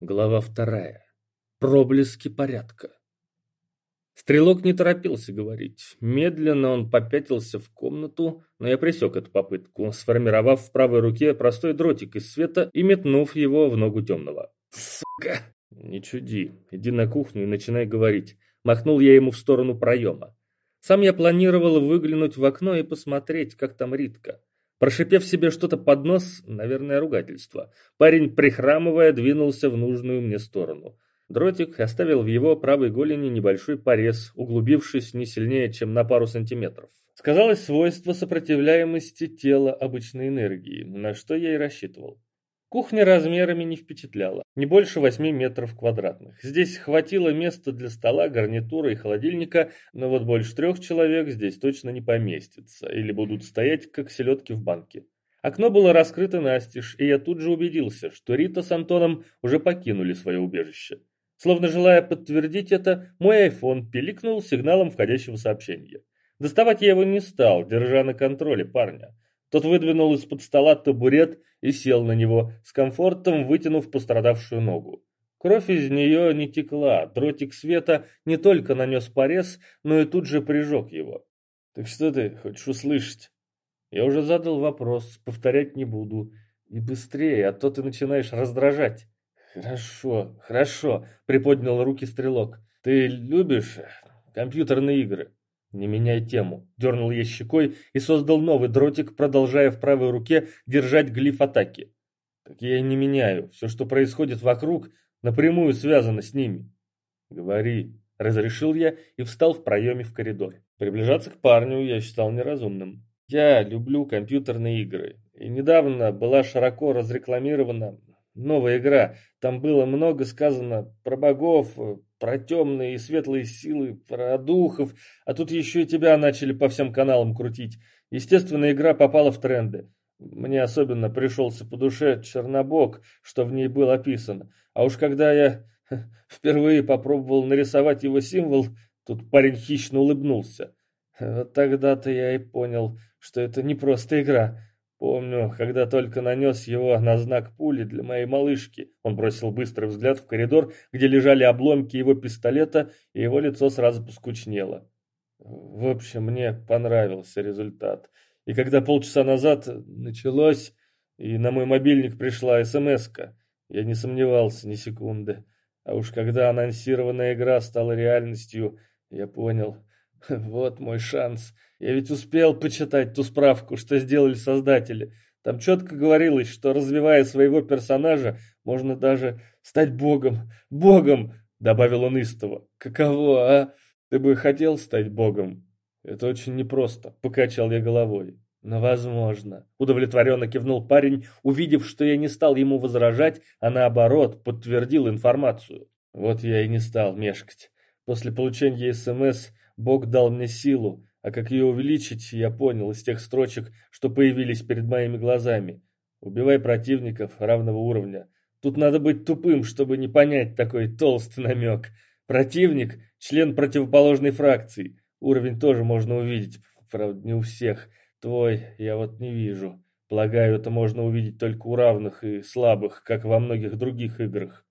Глава вторая. Проблески порядка. Стрелок не торопился говорить. Медленно он попятился в комнату, но я пресек эту попытку, сформировав в правой руке простой дротик из света и метнув его в ногу темного. «Сука!» «Не чуди. Иди на кухню и начинай говорить». Махнул я ему в сторону проема. Сам я планировал выглянуть в окно и посмотреть, как там Ритка. Прошипев себе что-то под нос, наверное, ругательство, парень, прихрамывая, двинулся в нужную мне сторону. Дротик оставил в его правой голени небольшой порез, углубившись не сильнее, чем на пару сантиметров. Сказалось свойство сопротивляемости тела обычной энергии, на что я и рассчитывал. Кухня размерами не впечатляла, не больше 8 метров квадратных. Здесь хватило места для стола, гарнитура и холодильника, но вот больше трех человек здесь точно не поместится, или будут стоять, как селедки в банке. Окно было раскрыто настежь, и я тут же убедился, что Рита с Антоном уже покинули свое убежище. Словно желая подтвердить это, мой айфон пиликнул сигналом входящего сообщения. Доставать я его не стал, держа на контроле парня. Тот выдвинул из-под стола табурет и сел на него, с комфортом вытянув пострадавшую ногу. Кровь из нее не текла, дротик света не только нанес порез, но и тут же прижег его. «Так что ты хочешь услышать?» Я уже задал вопрос, повторять не буду. И быстрее, а то ты начинаешь раздражать. «Хорошо, хорошо», — приподнял руки стрелок. «Ты любишь компьютерные игры?» «Не меняй тему», — дернул я щекой и создал новый дротик, продолжая в правой руке держать глиф атаки. «Так я и не меняю. Все, что происходит вокруг, напрямую связано с ними». «Говори», — разрешил я и встал в проеме в коридор. Приближаться к парню я считал неразумным. Я люблю компьютерные игры. И недавно была широко разрекламирована новая игра. Там было много сказано про богов, про темные и светлые силы, про духов, а тут еще и тебя начали по всем каналам крутить. Естественно, игра попала в тренды. Мне особенно пришелся по душе Чернобог, что в ней был описан. А уж когда я впервые попробовал нарисовать его символ, тут парень хищно улыбнулся. Вот тогда-то я и понял, что это не просто игра, Помню, когда только нанес его на знак пули для моей малышки, он бросил быстрый взгляд в коридор, где лежали обломки его пистолета, и его лицо сразу поскучнело. В общем, мне понравился результат. И когда полчаса назад началось, и на мой мобильник пришла смс -ка, я не сомневался ни секунды. А уж когда анонсированная игра стала реальностью, я понял, вот мой шанс. Я ведь успел почитать ту справку, что сделали создатели. Там четко говорилось, что развивая своего персонажа, можно даже стать богом. Богом, добавил он истово. Каково, а? Ты бы хотел стать богом? Это очень непросто, покачал я головой. Но возможно. Удовлетворенно кивнул парень, увидев, что я не стал ему возражать, а наоборот, подтвердил информацию. Вот я и не стал мешкать. После получения СМС Бог дал мне силу, а как ее увеличить, я понял из тех строчек, что появились перед моими глазами. Убивай противников равного уровня. Тут надо быть тупым, чтобы не понять такой толстый намек. Противник – член противоположной фракции. Уровень тоже можно увидеть, правда, не у всех. Твой я вот не вижу. Полагаю, это можно увидеть только у равных и слабых, как во многих других играх.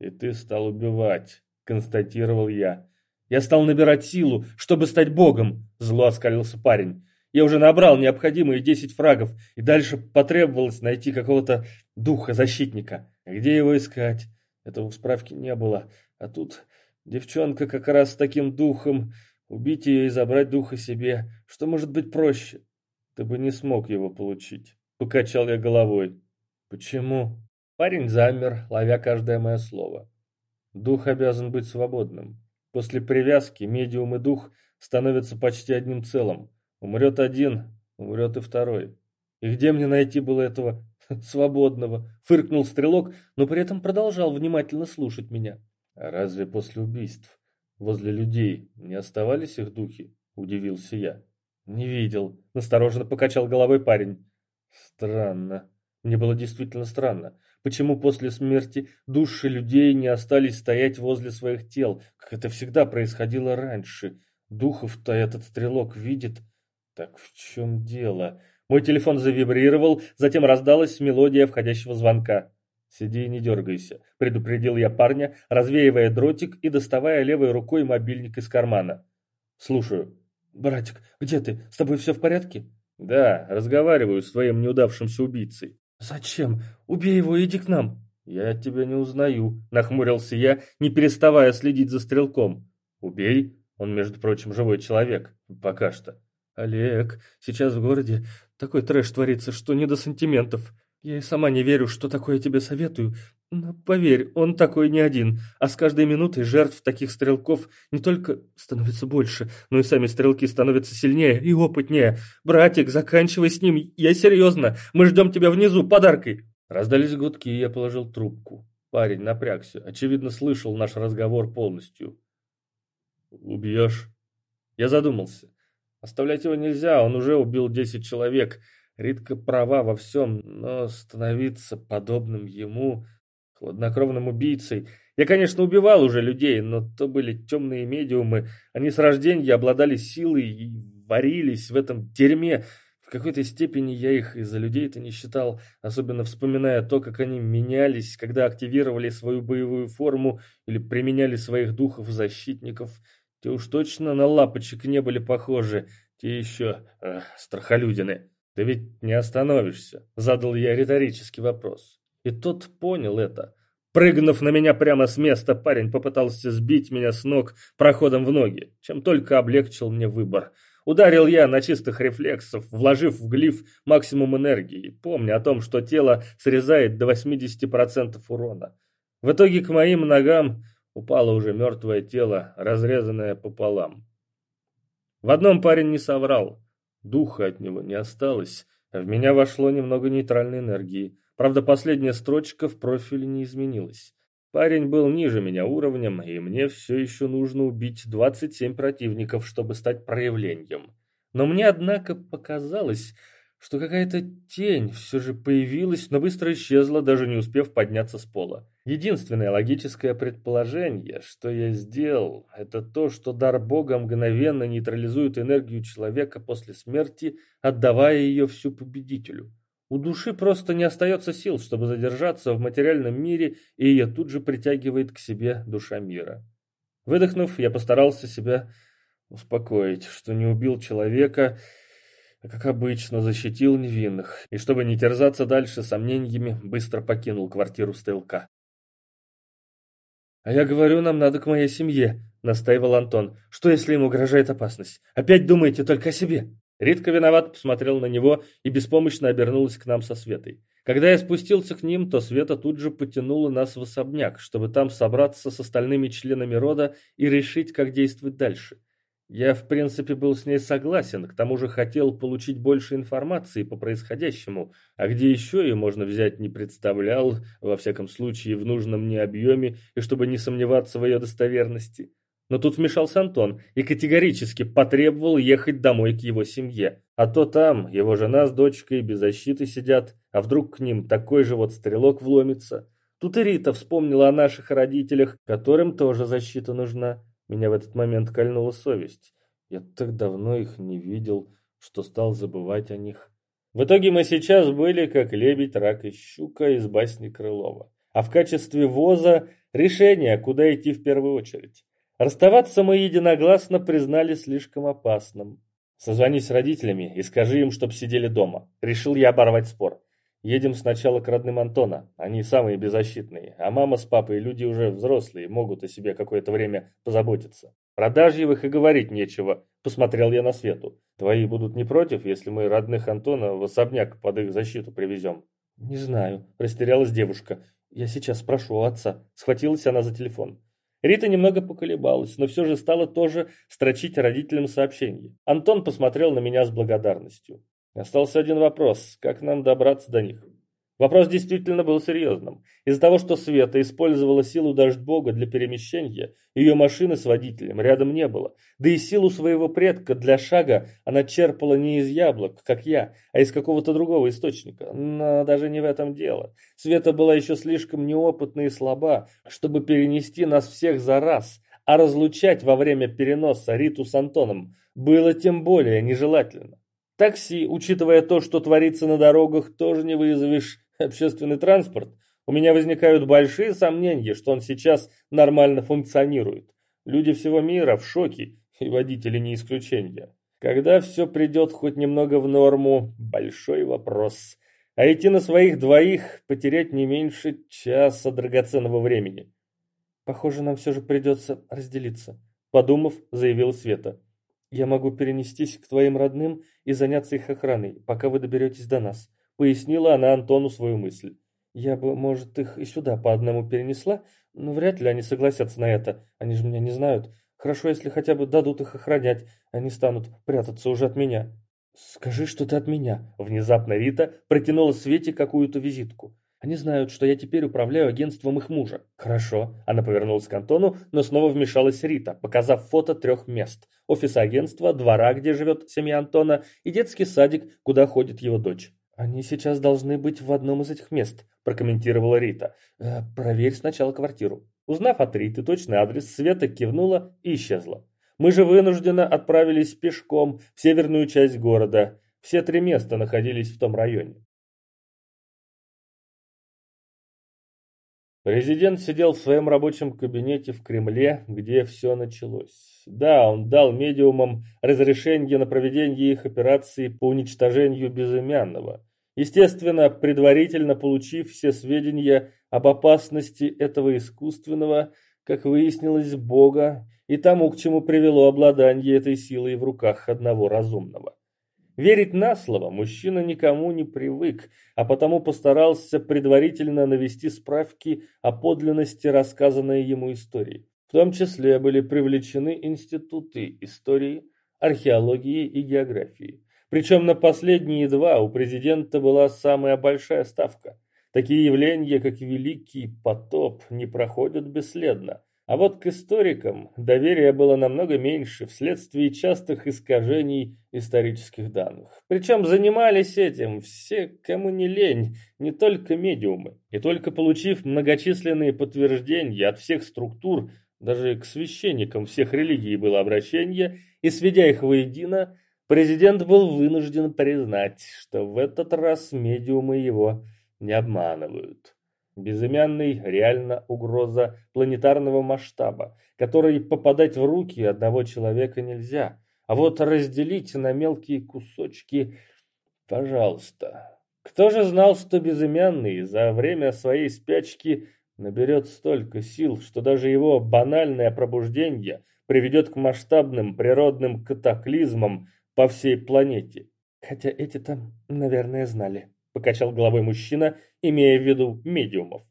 И ты стал убивать, констатировал я. Я стал набирать силу, чтобы стать богом, зло оскалился парень. Я уже набрал необходимые десять фрагов, и дальше потребовалось найти какого-то духа-защитника. Где его искать? Этого в справке не было. А тут девчонка как раз с таким духом. Убить ее и забрать духа себе. Что может быть проще? Ты бы не смог его получить. Покачал я головой. Почему? Парень замер, ловя каждое мое слово. Дух обязан быть свободным. После привязки медиум и дух становятся почти одним целым. Умрет один, умрет и второй. И где мне найти было этого свободного? Фыркнул стрелок, но при этом продолжал внимательно слушать меня. А разве после убийств возле людей не оставались их духи? Удивился я. Не видел. Настороженно покачал головой парень. Странно. Мне было действительно странно. Почему после смерти души людей не остались стоять возле своих тел, как это всегда происходило раньше? Духов-то этот стрелок видит. Так в чем дело? Мой телефон завибрировал, затем раздалась мелодия входящего звонка. «Сиди и не дергайся», — предупредил я парня, развеивая дротик и доставая левой рукой мобильник из кармана. «Слушаю». «Братик, где ты? С тобой все в порядке?» «Да, разговариваю с твоим неудавшимся убийцей». «Зачем? Убей его и иди к нам». «Я тебя не узнаю», — нахмурился я, не переставая следить за стрелком. «Убей? Он, между прочим, живой человек. Пока что». «Олег, сейчас в городе такой трэш творится, что не до сантиментов. Я и сама не верю, что такое тебе советую. Но поверь, он такой не один. А с каждой минутой жертв таких стрелков не только становится больше, но и сами стрелки становятся сильнее и опытнее. Братик, заканчивай с ним. Я серьезно. Мы ждем тебя внизу подаркой. Раздались гудки, и я положил трубку. Парень напрягся. Очевидно, слышал наш разговор полностью. «Убьешь?» Я задумался. Оставлять его нельзя, он уже убил десять человек. Ритка права во всем, но становиться подобным ему, хладнокровным убийцей... Я, конечно, убивал уже людей, но то были темные медиумы. Они с рождения обладали силой и варились в этом дерьме. В какой-то степени я их из-за людей-то не считал, особенно вспоминая то, как они менялись, когда активировали свою боевую форму или применяли своих духов-защитников. Те уж точно на лапочек не были похожи, те еще э, страхолюдины. «Ты ведь не остановишься?» — задал я риторический вопрос. И тот понял это. Прыгнув на меня прямо с места, парень попытался сбить меня с ног проходом в ноги, чем только облегчил мне выбор. Ударил я на чистых рефлексов, вложив в глиф максимум энергии, помня о том, что тело срезает до 80% урона. В итоге к моим ногам упало уже мертвое тело, разрезанное пополам. В одном парень не соврал. Духа от него не осталось, а в меня вошло немного нейтральной энергии. Правда, последняя строчка в профиле не изменилась. Парень был ниже меня уровнем, и мне все еще нужно убить 27 противников, чтобы стать проявлением. Но мне, однако, показалось, что какая-то тень все же появилась, но быстро исчезла, даже не успев подняться с пола. Единственное логическое предположение, что я сделал, это то, что дар Бога мгновенно нейтрализует энергию человека после смерти, отдавая ее всю победителю. У души просто не остается сил, чтобы задержаться в материальном мире, и ее тут же притягивает к себе душа мира. Выдохнув, я постарался себя успокоить, что не убил человека, а как обычно, защитил невинных, и чтобы не терзаться дальше сомнениями, быстро покинул квартиру стрелка. «А я говорю, нам надо к моей семье», — настаивал Антон. «Что, если им угрожает опасность? Опять думаете только о себе?» Ритка виноват посмотрел на него и беспомощно обернулась к нам со Светой. Когда я спустился к ним, то Света тут же потянула нас в особняк, чтобы там собраться с остальными членами рода и решить, как действовать дальше. Я, в принципе, был с ней согласен, к тому же хотел получить больше информации по происходящему, а где еще ее можно взять не представлял, во всяком случае, в нужном мне объеме, и чтобы не сомневаться в ее достоверности. Но тут вмешался Антон и категорически потребовал ехать домой к его семье. А то там его жена с дочкой без защиты сидят, а вдруг к ним такой же вот стрелок вломится. Тут и Рита вспомнила о наших родителях, которым тоже защита нужна. Меня в этот момент кольнула совесть. Я так давно их не видел, что стал забывать о них. В итоге мы сейчас были как лебедь, рак и щука из басни Крылова. А в качестве воза решение, куда идти в первую очередь. Расставаться мы единогласно признали слишком опасным. Созвонись с родителями и скажи им, чтоб сидели дома. Решил я оборвать спор. Едем сначала к родным Антона, они самые беззащитные, а мама с папой люди уже взрослые, могут о себе какое-то время позаботиться. Про Дажьевых и говорить нечего, посмотрел я на Свету. Твои будут не против, если мы родных Антона в особняк под их защиту привезем? Не знаю, растерялась девушка. Я сейчас спрошу у отца. Схватилась она за телефон. Рита немного поколебалась, но все же стала тоже строчить родителям сообщение. Антон посмотрел на меня с благодарностью. Остался один вопрос, как нам добраться до них? Вопрос действительно был серьезным. Из-за того, что Света использовала силу дождь бога для перемещения, ее машины с водителем рядом не было. Да и силу своего предка для шага она черпала не из яблок, как я, а из какого-то другого источника. Но даже не в этом дело. Света была еще слишком неопытна и слаба, чтобы перенести нас всех за раз, а разлучать во время переноса Риту с Антоном было тем более нежелательно. Такси, учитывая то, что творится на дорогах, тоже не вызовешь. Общественный транспорт. У меня возникают большие сомнения, что он сейчас нормально функционирует. Люди всего мира в шоке, и водители не исключение. Когда все придет хоть немного в норму – большой вопрос. А идти на своих двоих – потерять не меньше часа драгоценного времени. Похоже, нам все же придется разделиться, подумав, заявила Света. Я могу перенестись к твоим родным и заняться их охраной, пока вы доберетесь до нас, пояснила она Антону свою мысль. Я бы, может, их и сюда по одному перенесла, но вряд ли они согласятся на это. Они же меня не знают. Хорошо, если хотя бы дадут их охранять, они станут прятаться уже от меня. Скажи, что ты от меня. Внезапно Рита протянула Свете какую-то визитку. Они знают, что я теперь управляю агентством их мужа. Хорошо. Она повернулась к Антону, но снова вмешалась Рита, показав фото трех мест. Офис агентства, двора, где живет семья Антона, и детский садик, куда ходит его дочь. «Они сейчас должны быть в одном из этих мест», – прокомментировала Рита. «Э, «Проверь сначала квартиру». Узнав от Риты точный адрес, Света кивнула и исчезла. Мы же вынужденно отправились пешком в северную часть города. Все три места находились в том районе. Президент сидел в своем рабочем кабинете в Кремле, где все началось. Да, он дал медиумам разрешение на проведение их операции по уничтожению безымянного. Естественно, предварительно получив все сведения об опасности этого искусственного, как выяснилось, бога и тому, к чему привело обладание этой силой в руках одного разумного. Верить на слово мужчина никому не привык, а потому постарался предварительно навести справки о подлинности рассказанной ему истории. В том числе были привлечены институты истории, археологии и географии. Причем на последние два у президента была самая большая ставка. Такие явления, как Великий потоп, не проходят бесследно. А вот к историкам доверия было намного меньше вследствие частых искажений исторических данных. Причем занимались этим все, кому не лень, не только медиумы. И только получив многочисленные подтверждения от всех структур, даже к священникам всех религий было обращение, и сведя их воедино, президент был вынужден признать, что в этот раз медиумы его не обманывают. Безымянный реально угроза планетарного масштаба, которой попадать в руки одного человека нельзя. А вот разделить на мелкие кусочки, пожалуйста. Кто же знал, что безымянный за время своей спячки наберет столько сил, что даже его банальное пробуждение приведет к масштабным природным катаклизмам по всей планете? Хотя эти там, наверное, знали покачал головой мужчина, имея в виду медиумов.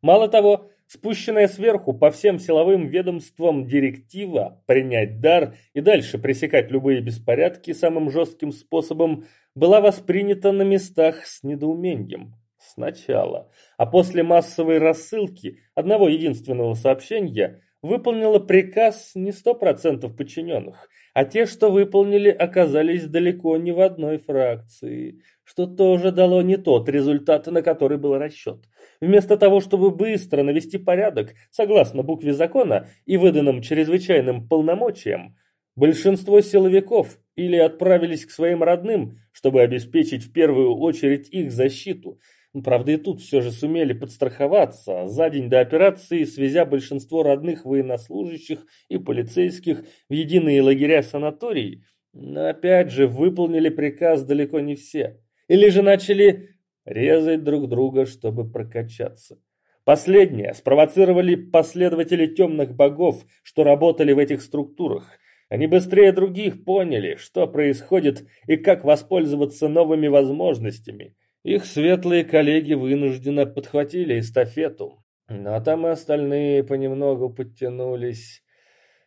Мало того, спущенная сверху по всем силовым ведомствам директива принять дар и дальше пресекать любые беспорядки самым жестким способом была воспринята на местах с недоумением. Сначала, а после массовой рассылки одного единственного сообщения выполнила приказ не сто процентов подчиненных, а те, что выполнили, оказались далеко не в одной фракции, что тоже дало не тот результат, на который был расчет. Вместо того, чтобы быстро навести порядок, согласно букве закона и выданным чрезвычайным полномочиям, большинство силовиков или отправились к своим родным, чтобы обеспечить в первую очередь их защиту, Правда, и тут все же сумели подстраховаться. За день до операции, связя большинство родных военнослужащих и полицейских в единые лагеря-санатории, но опять же выполнили приказ далеко не все. Или же начали резать друг друга, чтобы прокачаться. Последнее спровоцировали последователи темных богов, что работали в этих структурах. Они быстрее других поняли, что происходит и как воспользоваться новыми возможностями – их светлые коллеги вынужденно подхватили эстафету, но там и остальные понемногу подтянулись,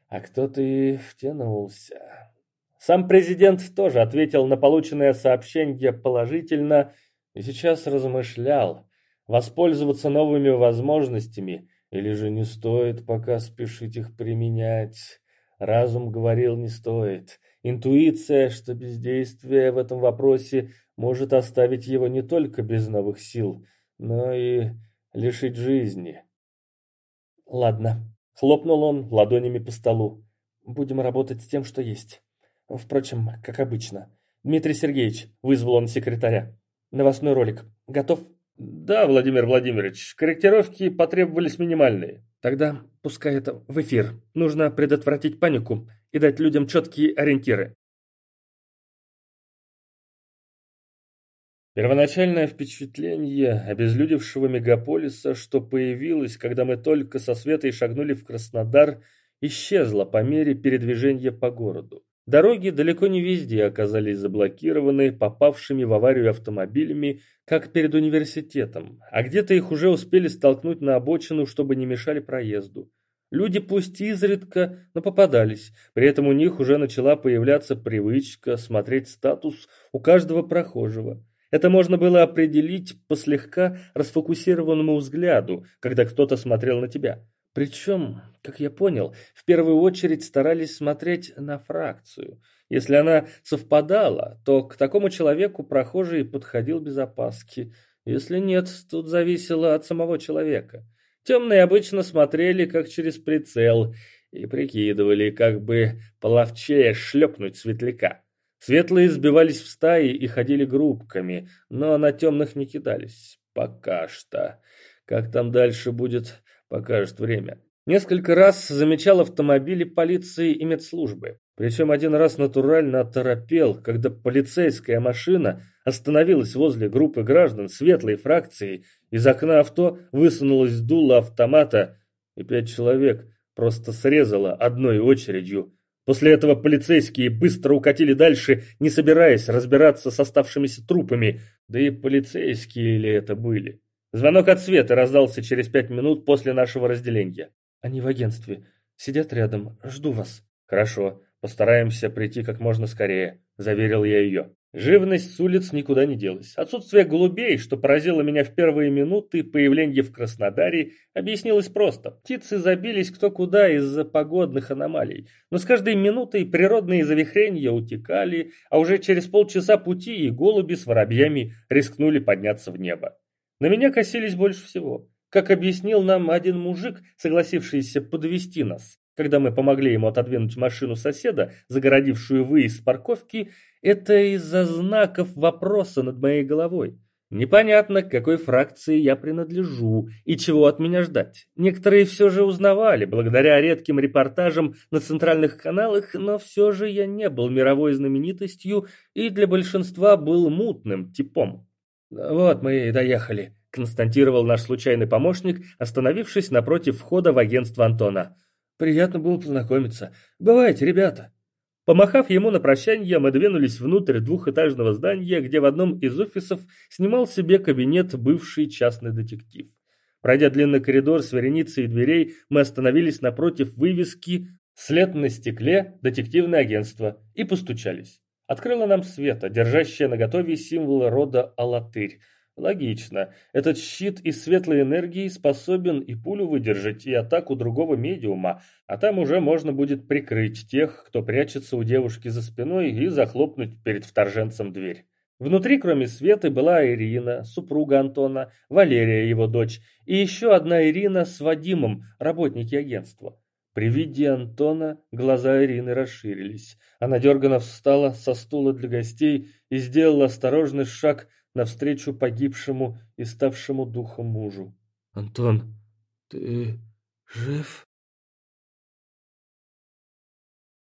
а кто-то и втянулся. Сам президент тоже ответил на полученное сообщение положительно и сейчас размышлял, воспользоваться новыми возможностями или же не стоит пока спешить их применять. Разум говорил не стоит. Интуиция, что бездействие в этом вопросе может оставить его не только без новых сил, но и лишить жизни. Ладно, хлопнул он ладонями по столу. Будем работать с тем, что есть. Впрочем, как обычно. Дмитрий Сергеевич, вызвал он секретаря. Новостной ролик. Готов? Да, Владимир Владимирович, корректировки потребовались минимальные. Тогда пускай это в эфир. Нужно предотвратить панику и дать людям четкие ориентиры. Первоначальное впечатление обезлюдевшего мегаполиса, что появилось, когда мы только со Светой шагнули в Краснодар, исчезло по мере передвижения по городу. Дороги далеко не везде оказались заблокированы попавшими в аварию автомобилями, как перед университетом, а где-то их уже успели столкнуть на обочину, чтобы не мешали проезду. Люди пусть изредка, но попадались, при этом у них уже начала появляться привычка смотреть статус у каждого прохожего. Это можно было определить по слегка расфокусированному взгляду, когда кто-то смотрел на тебя. Причем, как я понял, в первую очередь старались смотреть на фракцию. Если она совпадала, то к такому человеку прохожий подходил без опаски. Если нет, тут зависело от самого человека. Темные обычно смотрели как через прицел и прикидывали, как бы половчее шлепнуть светляка. Светлые сбивались в стаи и ходили группками, но на темных не кидались. Пока что. Как там дальше будет, покажет время. Несколько раз замечал автомобили полиции и медслужбы. Причем один раз натурально оторопел, когда полицейская машина остановилась возле группы граждан светлой фракции, из окна авто высунулось дуло автомата, и пять человек просто срезало одной очередью После этого полицейские быстро укатили дальше, не собираясь разбираться с оставшимися трупами. Да и полицейские ли это были? Звонок от Светы раздался через пять минут после нашего разделения. «Они в агентстве. Сидят рядом. Жду вас». «Хорошо. Постараемся прийти как можно скорее», – заверил я ее. Живность с улиц никуда не делась. Отсутствие голубей, что поразило меня в первые минуты появления в Краснодаре, объяснилось просто. Птицы забились кто куда из-за погодных аномалий. Но с каждой минутой природные завихрения утекали, а уже через полчаса пути и голуби с воробьями рискнули подняться в небо. На меня косились больше всего. Как объяснил нам один мужик, согласившийся подвести нас, когда мы помогли ему отодвинуть машину соседа, загородившую выезд с парковки, это из-за знаков вопроса над моей головой. Непонятно, к какой фракции я принадлежу и чего от меня ждать. Некоторые все же узнавали, благодаря редким репортажам на центральных каналах, но все же я не был мировой знаменитостью и для большинства был мутным типом. «Вот мы и доехали», – констатировал наш случайный помощник, остановившись напротив входа в агентство Антона. «Приятно было познакомиться. Бывайте, ребята». Помахав ему на прощание, мы двинулись внутрь двухэтажного здания, где в одном из офисов снимал себе кабинет бывший частный детектив. Пройдя длинный коридор с вереницей дверей, мы остановились напротив вывески «След на стекле. Детективное агентство» и постучались. Открыла нам Света, держащая наготове символы рода Алатырь, Логично. Этот щит из светлой энергии способен и пулю выдержать, и атаку другого медиума, а там уже можно будет прикрыть тех, кто прячется у девушки за спиной и захлопнуть перед вторженцем дверь. Внутри, кроме Светы, была Ирина, супруга Антона, Валерия, его дочь, и еще одна Ирина с Вадимом, работники агентства. При виде Антона глаза Ирины расширились. Она дерганно встала со стула для гостей и сделала осторожный шаг навстречу погибшему и ставшему духом мужу. «Антон, ты жив?»